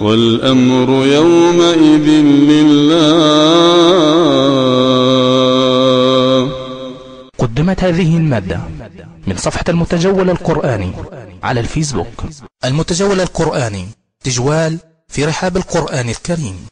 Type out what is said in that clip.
والأمر يومئذ لله. قدمت هذه المادة من صفحة المتجول القرآني على الفيسبوك. المتجول القرآني تجوال في رحاب القرآن الكريم.